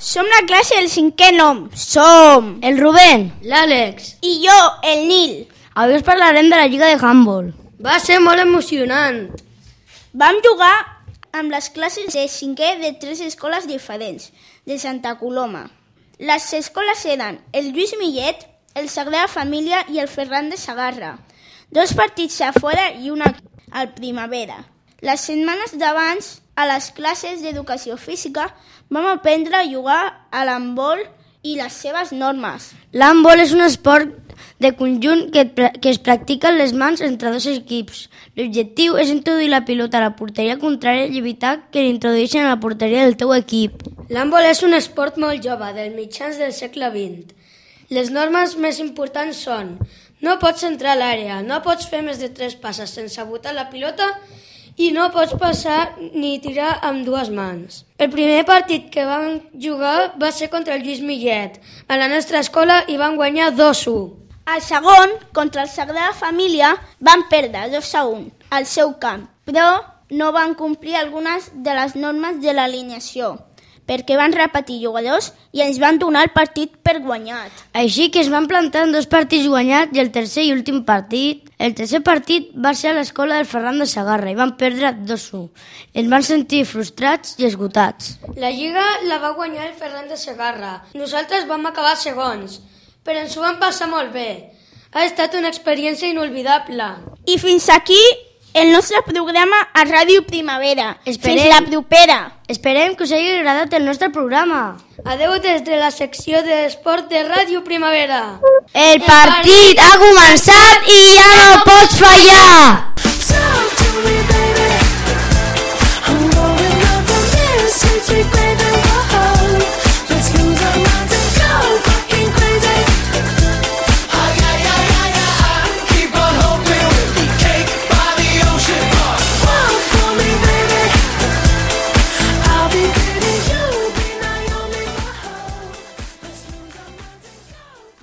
Som la classe del cinquè nom. Som El Rubén. L'Àlex. i jo, el Nil. Avui us parlarem de la Lliga de Handball. Va ser molt emocionant. Vam jugar amb les classes de cinquè de tres escoles diferents de Santa Coloma. Les escoles eren el Lluís Millet, el Sagrada Família i el Ferran de Sagarra. Dos partits a fora i un al Primavera. Les setmanes d'abans, a les classes d'educació física, vam aprendre a jugar a l'handbol i les seves normes. L'handball és un esport de conjunt que, que es practica les mans entre dos equips. L'objectiu és introduir la pilota a la porteria contrària i evitar que l'introdueixin a la porteria del teu equip. L'handbol és un esport molt jove, dels mitjans del segle XX. Les normes més importants són no pots entrar a l'àrea, no pots fer més de tres passes sense botar la pilota i no pots passar ni tirar amb dues mans. El primer partit que van jugar va ser contra el Lluís Millet, a la nostra escola i van guanyar 2-1. Al segon, contra el Sagrada Família, van perdre 2 a 1 al seu camp, però no van complir algunes de les normes de l'alineació, perquè van repetir jugadors i ens van donar el partit per guanyat. Així que es van plantar en dos partits guanyats i el tercer i últim partit. El tercer partit va ser a l'escola del Ferran de Sagarra i van perdre 2-1. Ens van sentir frustrats i esgotats. La Lliga la va guanyar el Ferran de Segarra. Nosaltres vam acabar segons, però ens ho vam passar molt bé. Ha estat una experiència inolvidable. I fins aquí el nostre programa a Ràdio Primavera. Esperem- Fins la propera. Esperem que us hagi agradat el nostre programa. Adeu des de la secció d'esport de Ràdio Primavera. El partit ha començat i ja no pots fallar!